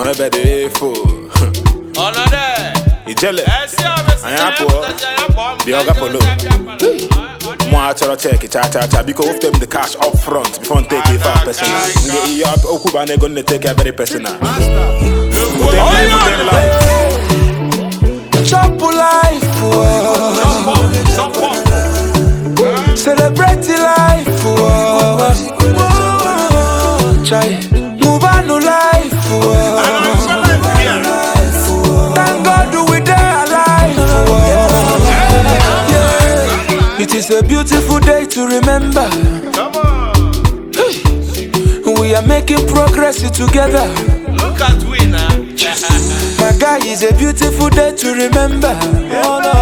ọ̀rẹ́ bẹ̀ dé fò. ọ̀nà dẹ̀. Ìjẹ́lẹ̀, ẹ sí ọ̀rẹ́ sí Anyị apụọ. The Oga Polo. mụ achọrọ cheki cha cha cha biko wofte m the cash up front before m take it for personal. Nge ihe okwu ba na ego nne take it very personal. Put in life, put in life. A beautiful day to remember. Come on. We are making progress together. Look at we now. My guy is a beautiful day to remember. Oh, no.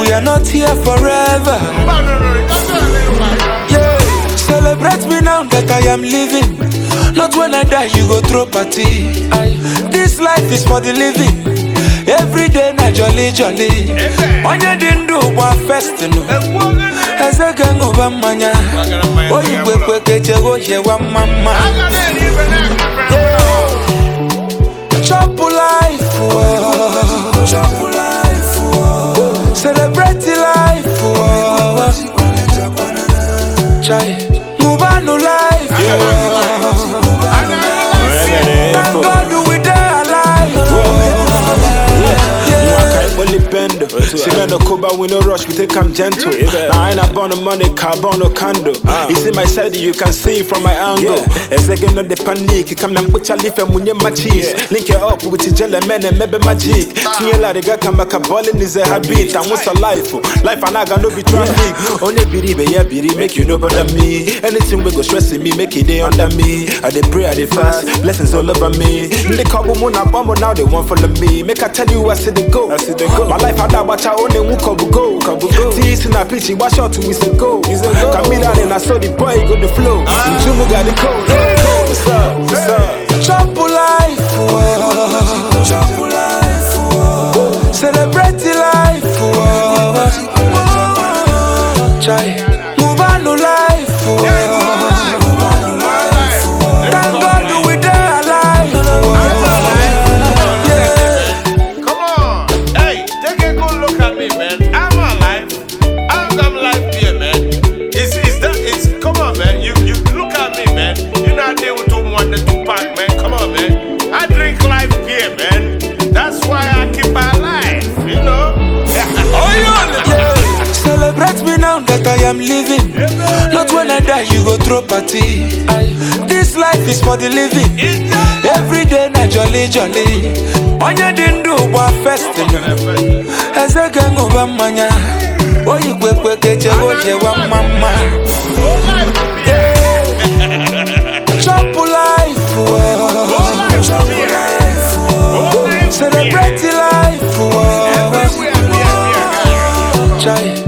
We are not here forever. Yeah. Celebrate me now that I am living. Not when I die, you go throw party. This life is for the living. Every day jolly jolly. Onye dị ndụ gba festinu. Eze ga-aṅụba mmanya. Oyigwe kwekeche oyewa mma mma. Chop life, oh. chop life, oh. celebrate life, oh. Chai, move on to life, bendo Sigando kuba we no rush we take am gentle Now I ain't born money carbon no candle ah. You see my side you can see from my angle. Ezege no the panic Come na mbucha life munye my cheese. Link it up with jele mene mebe magic. Tinye la riga kama kabolin is a habit. I want a life oh. Life anaga no be traffic. Only biri be yeah biri make you no bother me. Anything we go stress me make it day under me. I dey pray I dey fast Blessings all over me. Ndị kọbụ mụ na bọmbụ now they want follow me. Make I tell you I see the go I see the go My life ada agbacha one nwu kọbụ go kọbụ go. Tii si na pitch gba shot we say go. Kamila na so the boy go the flow. Njumu got the code. What's up? What's up? Chop life, oh. chop life, oh. celebrate life, am that I am living. Not when I die, you go throw party. This life is for the living. Every day, na jolly jolly. Onye dị ndụ gba festin Eze ga ṅụba mmanya oyi kwekwe kechewe ojewa mma mma Chop life well. Chop life well. Celebrate life well. Chai.